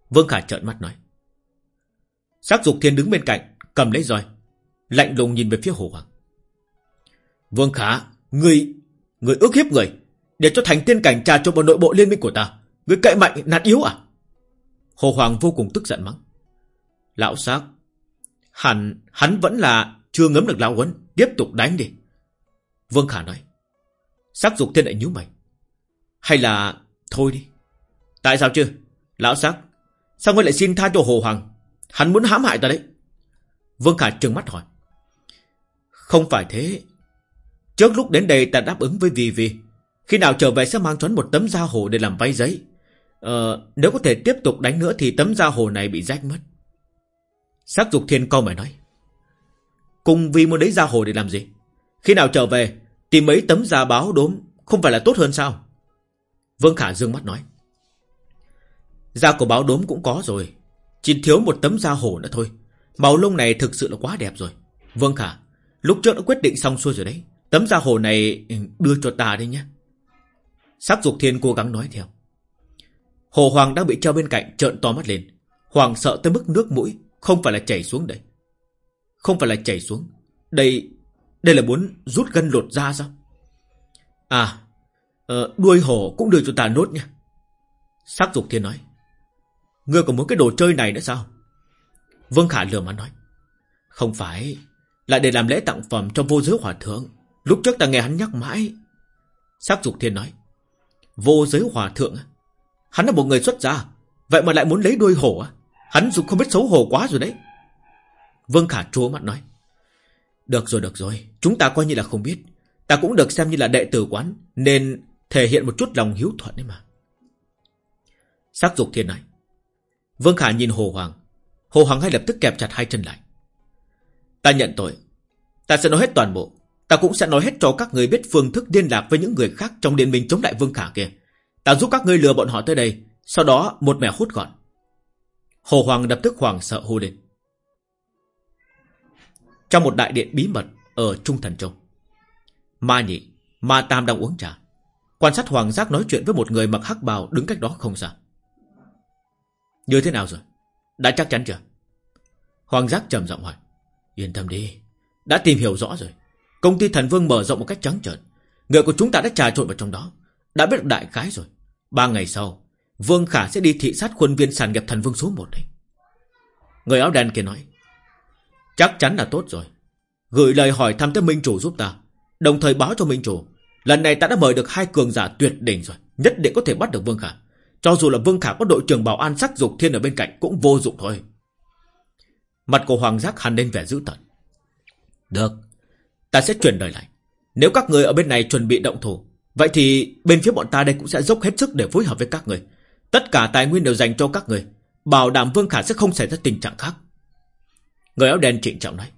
Vương Khả trợn mắt nói. Sắc dục thiên đứng bên cạnh, Cầm lấy roi, Lạnh lùng nhìn về phía hồ hoàng. Vương Khả Người Người ước hiếp người Để cho thành tiên cảnh trà trộn vào nội bộ liên minh của ta. Người cậy mạnh, nạt yếu à? Hồ Hoàng vô cùng tức giận mắng. Lão sắc, Hẳn, hắn vẫn là chưa ngấm được lão huấn, Tiếp tục đánh đi. Vương Khả nói, Sắc dục thiên lại nhíu mày. Hay là thôi đi. Tại sao chứ Lão sắc, Sao ngươi lại xin tha cho Hồ Hoàng? Hắn muốn hãm hại ta đấy. Vương Khả trừng mắt hỏi, Không phải thế. Trước lúc đến đây ta đáp ứng với Vì Vì Khi nào trở về sẽ mang choán một tấm da hồ để làm vay giấy. Ờ Nếu có thể tiếp tục đánh nữa Thì tấm da hồ này bị rách mất. Sắc dục thiên câu mày nói Cùng vì muốn lấy da hồ để làm gì? Khi nào trở về, Tìm mấy tấm da báo đốm Không phải là tốt hơn sao? Vương Khả dương mắt nói. Da của báo đốm cũng có rồi, chỉ thiếu một tấm da hổ nữa thôi. Màu lông này thực sự là quá đẹp rồi. Vương Khả, Lúc trước đã quyết định xong xuôi rồi đấy. Tấm da hổ này ừ, đưa cho ta đi nhé. Sắc dục thiên cố gắng nói theo. Hồ Hoàng đang bị treo bên cạnh trợn to mắt lên. Hoàng sợ tới mức nước mũi Không phải là chảy xuống đấy không phải là chảy xuống. Đây đây là muốn rút gân lột da sao? À ờ, Đuôi hổ cũng đưa cho ta nốt nha Sắc dục thiên nói. Ngươi còn muốn cái đồ chơi này nữa sao? Vương Khả lừa mà nói. Không phải, Là để làm lễ tặng phẩm cho vô giới hòa thượng. Lúc trước ta nghe hắn nhắc mãi. Sắc dục thiên nói. Vô giới hòa thượng Hắn là một người xuất gia, Vậy mà lại muốn lấy đuôi hổ Hắn dù không biết xấu hổ quá rồi đấy. Vương Khả chua mắt nói Được rồi được rồi Chúng ta coi như là không biết Ta cũng được xem như là đệ tử quán Nên thể hiện một chút lòng hiếu thuận đấy mà Sắc dục thiên này, Vương Khả nhìn Hồ Hoàng Hồ Hoàng ngay lập tức kẹp chặt hai chân lại Ta nhận tội Ta sẽ nói hết toàn bộ Ta cũng sẽ nói hết cho các người biết phương thức liên lạc với những người khác trong điện minh chống lại Vương Khả kia. Ta giúp các ngươi lừa bọn họ tới đây, sau đó một mẻ hút gọn. Hồ Hoàng lập tức hoàng sợ hô lên. Trong một đại điện bí mật ở Trung Thần Châu. Ma Nhị, Ma Tam đang uống trà. Quan sát Hoàng Giác nói chuyện với một người mặc hắc bào đứng cách đó không xa. Như thế nào rồi? Đã chắc chắn chưa? Hoàng Giác trầm giọng hỏi. Yên tâm đi. Đã tìm hiểu rõ rồi. Công ty Thần Vương mở rộng một cách trắng trợn. Người của chúng ta đã trà trộn vào trong đó. Đã biết được đại khái rồi. Ba ngày sau, Vương Khả sẽ đi thị sát khuôn viên sản nghiệp Thần Vương số 1 đấy. Người áo đen kia nói. Chắc chắn là tốt rồi. Gửi lời hỏi thăm tới Minh Chủ giúp ta. Đồng thời báo cho Minh Chủ. Lần này ta đã mời được hai cường giả tuyệt đỉnh rồi. Nhất định có thể bắt được Vương Khả. Cho dù là Vương Khả có đội trưởng bảo an sắc dục thiên ở bên cạnh cũng vô dụng thôi. Mặt của Hoàng Giác hẳn lên vẻ dữ tợn. Được, ta sẽ chuyển lời lại. Nếu các người ở bên này chuẩn bị động thủ, vậy thì bên phía bọn ta đây cũng sẽ dốc hết sức để phối hợp với các người. Tất cả tài nguyên đều dành cho các người. Bảo đảm Vương Khả sẽ không xảy ra tình trạng khác. Người áo đen trịnh trọng nói.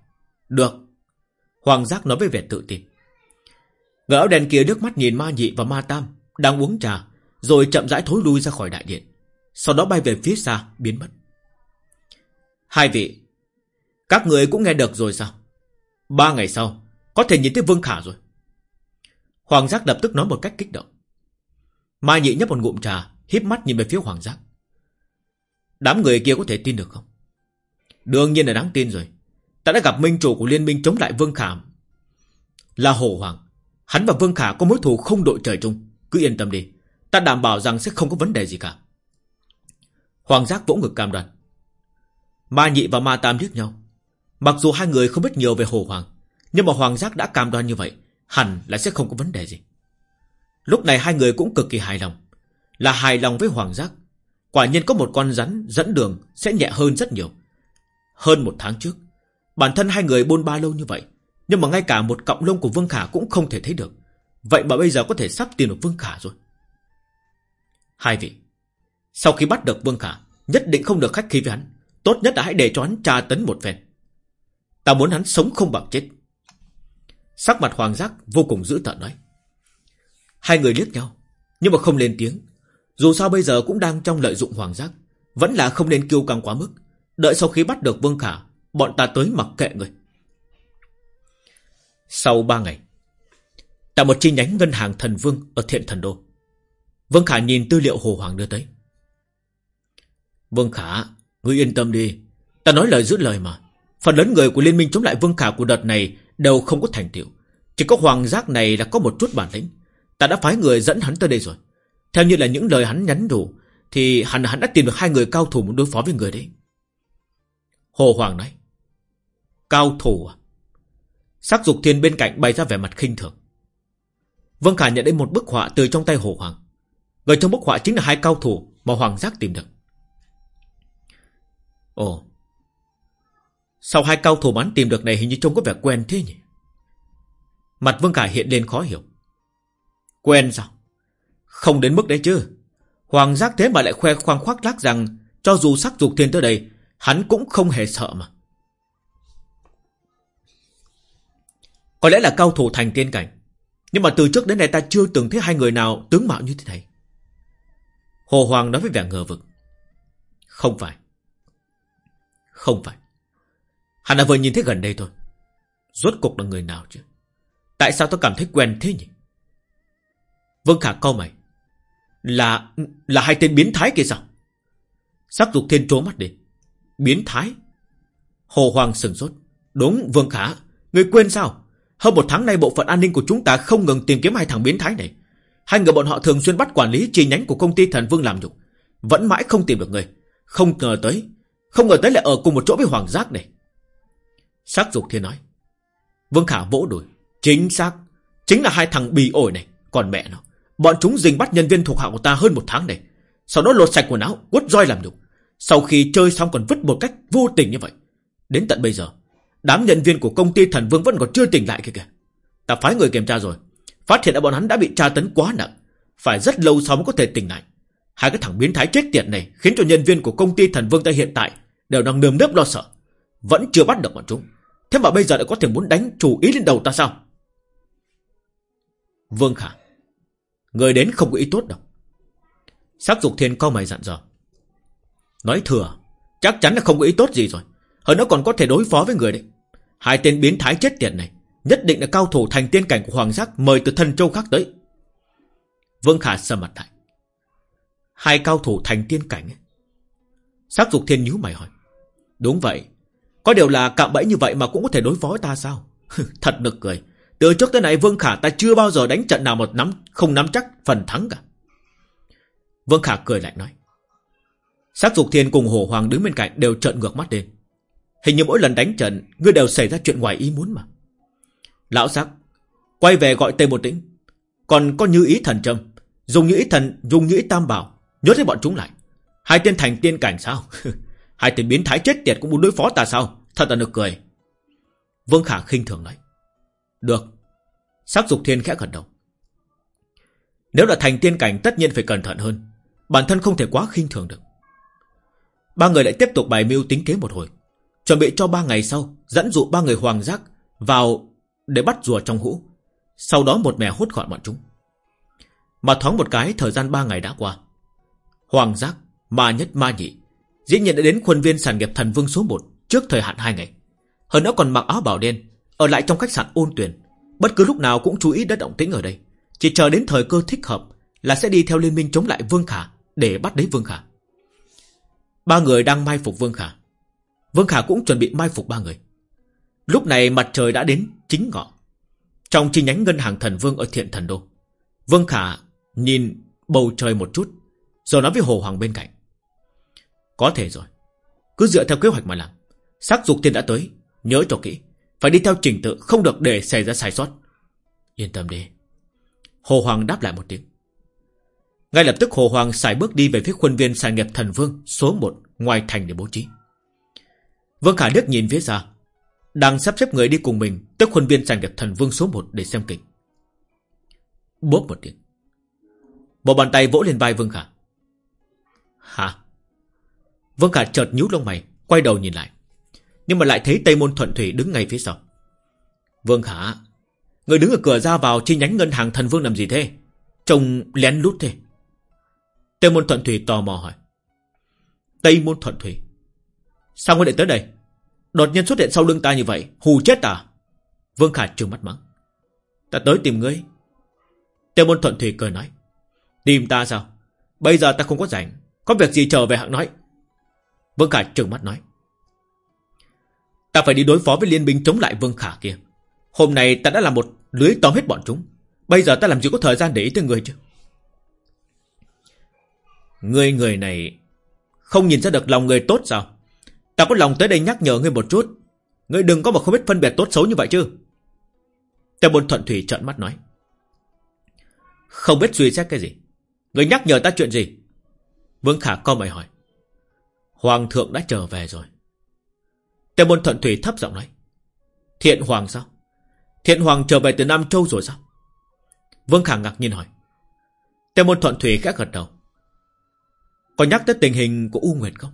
Được. Hoàng giác nói với vẻ tự tin. Người áo đen kia nước mắt nhìn ma nhị và ma tam đang uống trà, rồi chậm rãi thối lui ra khỏi đại điện. Sau đó bay về phía xa, biến mất. Hai vị, các người cũng nghe được rồi sao? Ba ngày sau, có thể nhìn thấy Vương Khả rồi. Hoàng giác lập tức nói một cách kích động. Ma nhị nhấp một ngụm trà, híp mắt nhìn về phía Hoàng giác. Đám người kia có thể tin được không? Đương nhiên là đáng tin rồi. Ta đã gặp minh chủ của liên minh chống lại Vương Khả. Là Hồ Hoàng. Hắn và Vương Khả có mối thù không đội trời chung. Cứ yên tâm đi. Ta đảm bảo rằng sẽ không có vấn đề gì cả. Hoàng giác vỗ ngực cam đoan. Ma nhị và ma tam liếc nhau. Mặc dù hai người không biết nhiều về Hồ Hoàng. Nhưng mà Hoàng giác đã cam đoan như vậy. Hẳn là sẽ không có vấn đề gì. Lúc này hai người cũng cực kỳ hài lòng. Là hài lòng với Hoàng giác. Quả nhiên có một con rắn dẫn đường sẽ nhẹ hơn rất nhiều. Hơn một tháng trước, bản thân hai người bôn ba lâu như vậy, nhưng mà ngay cả một cọng lông của Vương Khả cũng không thể thấy được. Vậy mà bây giờ có thể sắp tìm được Vương Khả rồi. Hai vị, sau khi bắt được Vương Khả, nhất định không được khách khí với hắn. Tốt nhất là hãy để cho hắn tra tấn một phen. Ta muốn hắn sống không bằng chết. Sắc mặt Hoàng Giác vô cùng dữ tợn nói. Hai người liếc nhau, nhưng mà không lên tiếng. Dù sao bây giờ cũng đang trong lợi dụng Hoàng Giác, vẫn là không nên kiêu căng quá mức. Đợi sau khi bắt được Vương Khả, Bọn ta tới mặc kệ người. Sau ba ngày, Tại một chi nhánh ngân hàng thần vương Ở thiện thần đô, Vương Khả nhìn tư liệu Hồ Hoàng đưa tới. Vương Khả, Ngươi yên tâm đi. Ta nói lời giữ lời mà. Phần lớn người của liên minh chống lại Vương Khả của đợt này Đều không có thành tựu. Chỉ có Hoàng Giác này là có một chút bản lĩnh. Ta đã phái người dẫn hắn tới đây rồi. Theo như là những lời hắn nhắn đủ Thì hẳn hắn đã tìm được hai người cao thủ muốn đối phó với người đấy. Hồ Hoàng nói. Cao thủ à? Sắc dục thiên bên cạnh bày ra vẻ mặt khinh thường. Vân Khả nhận đến một bức họa từ trong tay Hồ Hoàng. Người trong bức họa chính là hai cao thủ mà Hoàng giác tìm được. Ồ. Sao hai cao thủ bán tìm được này hình như trông có vẻ quen thế nhỉ? Mặt Vương Khả hiện lên khó hiểu. Quen sao? Không đến mức đấy chứ. Hoàng giác thế mà lại khoe khoang khoác lác rằng cho dù sắc dục thiên tới đây Hắn cũng không hề sợ mà. Có lẽ là cao thủ thành tiên cảnh. Nhưng mà từ trước đến nay ta chưa từng thấy hai người nào tướng mạo như thế này. Hồ Hoàng nói với vẻ ngờ vực. Không phải. Không phải. Hắn đã vừa nhìn thấy gần đây thôi. Rốt cuộc là người nào chứ? Tại sao tôi cảm thấy quen thế nhỉ? Vương Khả câu mày. Là... là hai tên biến thái kia sao? Sắc dục thiên trố mắt đi. Biến thái. Hồ Hoàng sừng sốt. Đúng, Vương Khả. Người quên sao? Hơn một tháng nay bộ phận an ninh của chúng ta không ngừng tìm kiếm hai thằng biến thái này. Hai người bọn họ thường xuyên bắt quản lý chi nhánh của công ty thần Vương làm nhục. Vẫn mãi không tìm được người. Không ngờ tới. Không ngờ tới lại ở cùng một chỗ với Hoàng Giác này. Sắc dục thiên nói. Vương Khả vỗ đùi. Chính xác. Chính là hai thằng bì ổi này. Còn mẹ nó. Bọn chúng dình bắt nhân viên thuộc hạ của ta hơn một tháng này. Sau đó lột sạch quần áo, quất roi làm nhục. Sau khi chơi xong còn vứt một cách vô tình như vậy. Đến tận bây giờ, Đám nhân viên của công ty thần vương vẫn còn chưa tỉnh lại kìa kìa. Ta phái người kiểm tra rồi. Phát hiện ra bọn hắn đã bị tra tấn quá nặng. Phải rất lâu sau mới có thể tỉnh lại. Hai cái thằng biến thái chết tiệt này Khiến cho nhân viên của công ty thần vương ta hiện tại Đều đang nơm nớp lo sợ. Vẫn chưa bắt được bọn chúng. Thế mà bây giờ lại có thể muốn đánh chủ ý lên đầu ta sao? Vương Khả, Người đến không có ý tốt đâu. Sắc dục thiên co mày dặn dò. Nói thừa, Chắc chắn là không có ý tốt gì rồi. Hơn nữa còn có thể đối phó với người đấy. Hai tên biến thái chết tiệt này, Nhất định là cao thủ thành tiên cảnh của Hoàng Giác Mời từ thần châu khác tới. Vương Khả sầm mặt lại. Hai cao thủ thành tiên cảnh ấy. Sắc dục thiên nhíu mày hỏi. Đúng vậy, Có điều là cạm bẫy như vậy mà cũng có thể đối phó với ta sao? Thật nực cười. Từ trước tới nay Vương Khả ta chưa bao giờ đánh trận nào một nắm, Không nắm chắc phần thắng cả. Vương Khả cười lại nói. Sắc dục thiên cùng hổ hoàng đứng bên cạnh đều trợn ngược mắt lên. Hình như mỗi lần đánh trận, ngươi đều xảy ra chuyện ngoài ý muốn mà. Lão sắc, quay về gọi tên một tĩnh. Còn có như ý thần trâm, dùng như ý thần, dùng như ý tam bảo, nhốt lấy bọn chúng lại. Hai tên thành tiên cảnh sao? Hai tên biến thái chết tiệt cũng muốn đối phó ta sao? Thật là được cười. Vương Khả khinh thường nói. Được. Sắc dục thiên khẽ gật đầu. Nếu là thành tiên cảnh tất nhiên phải cẩn thận hơn. Bản thân không thể quá khinh thường được. Ba người lại tiếp tục bài mưu tính kế một hồi. Chuẩn bị cho ba ngày sau, Dẫn dụ ba người hoàng giác Vào để bắt rùa trong hũ. Sau đó một mẻ hút gọn bọn chúng. Mà thoáng một cái, thời gian ba ngày đã qua. Hoàng giác, Ma nhất, ma nhị, Dĩ nhiên đã đến khuôn viên sản nghiệp thần vương số 1 Trước thời hạn hai ngày. Hơn nữa còn mặc áo bảo đen, Ở lại trong khách sạn ôn tuyển. Bất cứ lúc nào cũng chú ý đến động tĩnh ở đây. Chỉ chờ đến thời cơ thích hợp Là sẽ đi theo liên minh chống lại Vương Khả Để bắt lấy Vương Khả. Ba người đang mai phục Vương Khả. Vương Khả cũng chuẩn bị mai phục ba người. Lúc này mặt trời đã đến chính ngọ. Trong chi nhánh ngân hàng thần Vương ở thiện thần đô, Vương Khả nhìn bầu trời một chút, Rồi nói với Hồ Hoàng bên cạnh. Có thể rồi. Cứ dựa theo kế hoạch mà làm. Sắc dục tiên đã tới. Nhớ cho kỹ. Phải đi theo trình tự, Không được để xảy ra sai sót. Yên tâm đi. Hồ Hoàng đáp lại một tiếng ngay lập tức Hồ Hoàng xài bước đi về phía khuôn viên sản nghiệp thần vương số 1 ngoài thành để bố trí. Vương Khả Đức nhìn phía xa, đang sắp xếp người đi cùng mình tới khuôn viên sản nghiệp thần vương số 1 để xem kịch. Bốp một tiếng. Một bàn tay vỗ lên vai Vương Khả. Hả? Vương Khả chợt nhíu lông mày, quay đầu nhìn lại. Nhưng mà lại thấy Tây Môn Thuận Thủy đứng ngay phía sau. Vương Khả, người đứng ở cửa ra vào chi nhánh ngân hàng thần vương làm gì thế? Trông lén lút thế. Tây Môn Thuận Thủy tò mò hỏi. Tây Môn Thuận Thủy. Sao ngươi lại tới đây? Đột nhiên xuất hiện sau lưng ta như vậy, hù chết à? Vương Khả trừng mắt mắng. Ta tới tìm ngươi. Tây Môn Thuận Thủy cười nói. Tìm ta sao? Bây giờ ta không có rảnh. Có việc gì trở về hạng nói. Vương Khả trừng mắt nói. Ta phải đi đối phó với liên minh chống lại Vương Khả kia. Hôm nay ta đã làm một lưới tóm hết bọn chúng. Bây giờ ta làm gì có thời gian để ý tới người chứ? Ngươi người này không nhìn ra được lòng người tốt sao? Ta có lòng tới đây nhắc nhở ngươi một chút. Ngươi đừng có mà không biết phân biệt tốt xấu như vậy chứ. Tề bồn thuận thủy trợn mắt nói. Không biết suy xét cái gì. Ngươi nhắc nhở ta chuyện gì? Vương Khả co mày hỏi. Hoàng thượng đã trở về rồi. Tề bồn thuận thủy thấp giọng nói. Thiện Hoàng sao? Thiện Hoàng trở về từ Nam Châu rồi sao? Vương Khả ngạc nhiên hỏi. Tề môn thuận thủy khẽ gật đầu. Có nhắc tới tình hình của U Nguyệt không?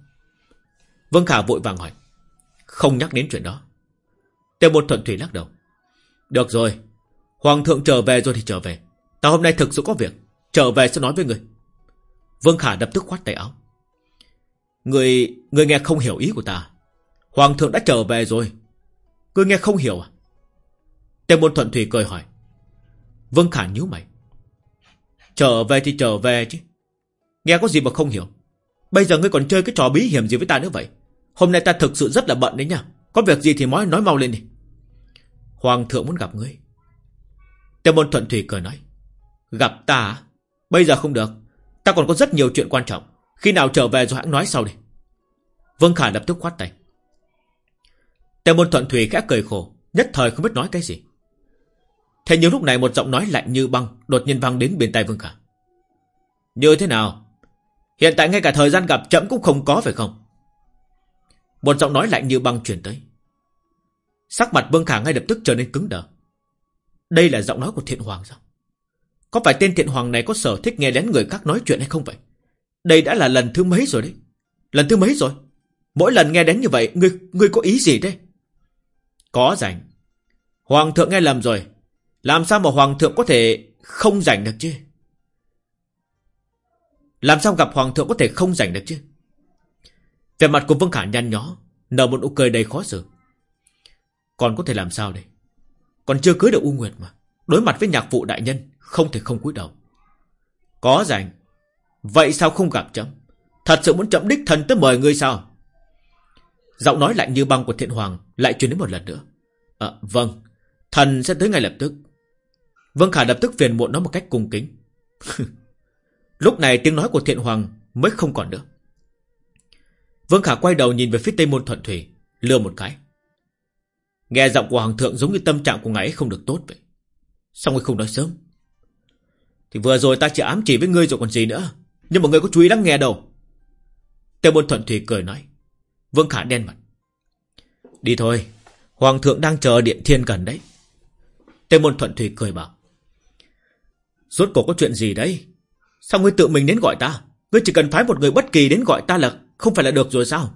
Vương Khả vội vàng hỏi. Không nhắc đến chuyện đó. Tiêu một thuận thủy lắc đầu. Được rồi. Hoàng thượng trở về rồi thì trở về. Ta hôm nay thực sự có việc. Trở về sẽ nói với người. Vương Khả đập tức khoát tay áo. Người, người nghe không hiểu ý của ta. Hoàng thượng đã trở về rồi. Người nghe không hiểu à? Tiêu môn thuận thủy cười hỏi. Vương Khả nhíu mày. Trở về thì trở về chứ. Nghe có gì mà không hiểu. Bây giờ ngươi còn chơi cái trò bí hiểm gì với ta nữa vậy? Hôm nay ta thực sự rất là bận đấy nha. Có việc gì thì nói nói mau lên đi. Hoàng thượng muốn gặp ngươi. Tề môn thuận thủy cười nói. Gặp ta à? Bây giờ không được. Ta còn có rất nhiều chuyện quan trọng. Khi nào trở về rồi hãng nói sau đi. Vương Khả lập tức khoát tay. Tề môn thuận thủy khẽ cười khổ. Nhất thời không biết nói cái gì. Thế nhưng lúc này một giọng nói lạnh như băng đột nhiên vang đến bên tai Vương Khả. Như thế nào? Hiện tại ngay cả thời gian gặp chậm cũng không có phải không? Một giọng nói lạnh như băng truyền tới. Sắc mặt Vương Khả ngay lập tức trở nên cứng đờ. Đây là giọng nói của thiện hoàng sao? Có phải tên thiện hoàng này có sở thích nghe lén người khác nói chuyện hay không vậy? Đây đã là lần thứ mấy rồi đấy. Lần thứ mấy rồi? Mỗi lần nghe đến như vậy, ngươi, ngươi có ý gì đấy? Có rảnh. Hoàng thượng nghe lầm rồi. Làm sao mà hoàng thượng có thể không rảnh được chứ? Làm sao gặp hoàng thượng có thể không rảnh được chứ? Về mặt của Vương Khả nhăn nhó Nở một nụ cười đầy khó xử. Còn có thể làm sao đây? Còn chưa cưới được U Nguyệt mà. Đối mặt với nhạc vụ đại nhân Không thể không cúi đầu. Có rảnh. Vậy sao không gặp chấm? Thật sự muốn chấm đích thần tới mời ngươi sao? Giọng nói lạnh như băng của thiện hoàng Lại truyền đến một lần nữa. À, Vâng. Thần sẽ tới ngay lập tức. Vương Khả lập tức phiền muộn nó một cách cung kính. Lúc này tiếng nói của thiện hoàng mới không còn nữa. Vương Khả quay đầu nhìn về phía tây môn thuận thủy, lừa một cái. Nghe giọng của hoàng thượng giống như tâm trạng của ngài ấy không được tốt vậy. Sao ngươi không nói sớm? Thì vừa rồi ta chỉ ám chỉ với ngươi rồi còn gì nữa. Nhưng mà ngươi có chú ý lắng nghe đâu. Tây môn thuận thủy cười nói. Vương Khả đen mặt. Đi thôi, hoàng thượng đang chờ điện thiên cần đấy. Tây môn thuận thủy cười bảo. Rốt cuộc có chuyện gì đấy? Sao ngươi tự mình đến gọi ta? Ngươi chỉ cần phái một người bất kỳ đến gọi ta là không phải là được rồi sao?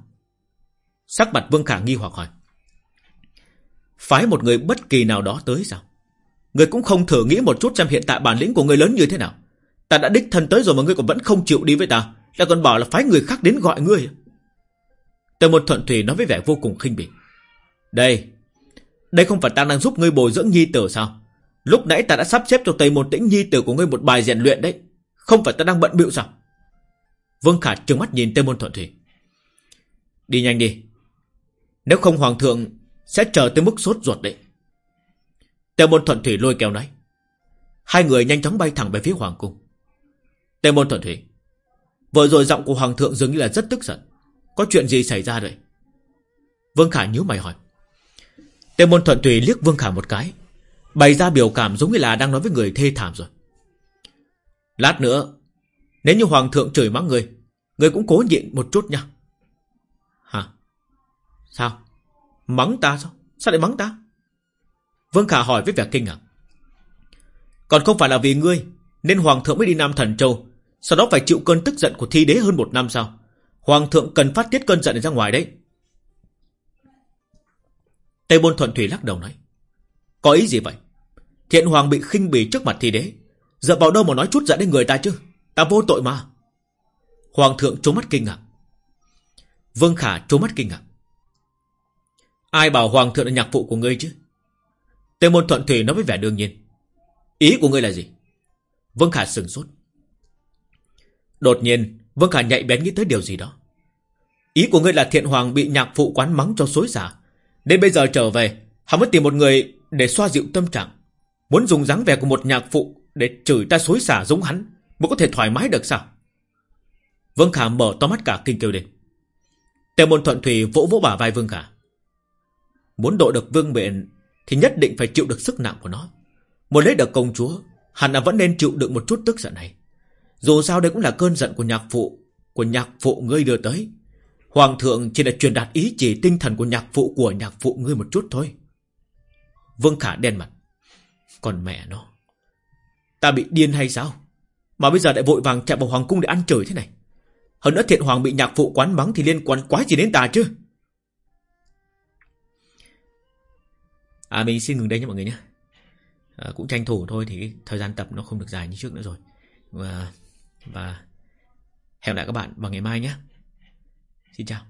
Sắc mặt Vương Khả nghi hoặc hỏi. Phái một người bất kỳ nào đó tới sao? ngươi cũng không thử nghĩ một chút xem hiện tại bản lĩnh của ngươi lớn như thế nào. Ta đã đích thân tới rồi mà ngươi còn vẫn không chịu đi với ta. Là còn bảo là phái người khác đến gọi ngươi. Tề một thuận thủy nói với vẻ vô cùng khinh bỉ. Đây, đây không phải ta đang giúp ngươi bồi dưỡng nhi tử sao? Lúc nãy ta đã sắp xếp cho Tây Môn Tĩnh nhi tử của ngươi một bài rèn luyện đấy. Không phải ta đang bận bịu sao? Vương Khả trừng mắt nhìn Tây Môn Thuận Thủy. Đi nhanh đi. Nếu không Hoàng thượng sẽ chờ tới mức sốt ruột đấy. Tề Môn Thuận Thủy lôi kéo nói. Hai người nhanh chóng bay thẳng về phía Hoàng cung. Tề Môn Thuận Thủy. Vừa rồi giọng của Hoàng thượng dường như là rất tức giận. Có chuyện gì xảy ra vậy? Vương Khả nhíu mày hỏi. Tề Môn Thuận Thủy liếc Vương Khả một cái. Bày ra biểu cảm giống như là đang nói với người thê thảm rồi. Lát nữa, nếu như Hoàng thượng chửi mắng người, người cũng cố nhịn một chút nha. Hả? Sao? Mắng ta sao? Sao lại mắng ta? Vương Khả hỏi với vẻ kinh ngạc. Còn không phải là vì ngươi, nên Hoàng thượng mới đi Nam Thần Châu, sau đó phải chịu cơn tức giận của thi đế hơn một năm sau. Hoàng thượng cần phát tiết cơn giận ra ngoài đấy. Tây Bôn Thuận Thủy lắc đầu nói. Có ý gì vậy? Thiện Hoàng bị khinh bỉ trước mặt thi đế. Giờ vào đâu mà nói chút giận đến người ta chứ? Ta vô tội mà. Hoàng thượng trố mắt kinh ngạc. Vương Khả trố mắt kinh ngạc. Ai bảo Hoàng thượng là nhạc phụ của ngươi chứ? Tề môn thuận thủy nói với vẻ đương nhiên. Ý của ngươi là gì? Vương Khả sừng sốt. Đột nhiên, Vương Khả nhạy bén nghĩ tới điều gì đó. Ý của ngươi là thiện hoàng bị nhạc phụ quán mắng cho xối xả. Đến bây giờ trở về, hắn mới tìm một người để xoa dịu tâm trạng. Muốn dùng dáng vẻ của một nhạc phụ để chửi ta xối xả giống hắn mới có thể thoải mái được sao? Vương Khả mở to mắt cả kinh kêu lên. Tề môn thuận thủy vỗ vỗ bả vai Vương Khả. Muốn độ được vương biện thì nhất định phải chịu được sức nặng của nó. Muốn lấy được công chúa, hẳn là vẫn nên chịu được một chút tức giận này. Dù sao đây cũng là cơn giận của nhạc phụ, của nhạc phụ ngươi đưa tới. Hoàng thượng chỉ là truyền đạt ý chỉ tinh thần của nhạc phụ của nhạc phụ ngươi một chút thôi. Vương Khả đen mặt. Còn mẹ nó. Ta bị điên hay sao? Mà bây giờ lại vội vàng chạy vào hoàng cung để ăn trời thế này. Hơn nữa thiện hoàng bị nhạc phụ quán mắng thì liên quan quá gì đến ta chứ? À mình xin ngừng đây nha mọi người nhé. À, cũng tranh thủ thôi thì thời gian tập nó không được dài như trước nữa rồi. Và, và hẹn lại các bạn vào ngày mai nhé. Xin chào.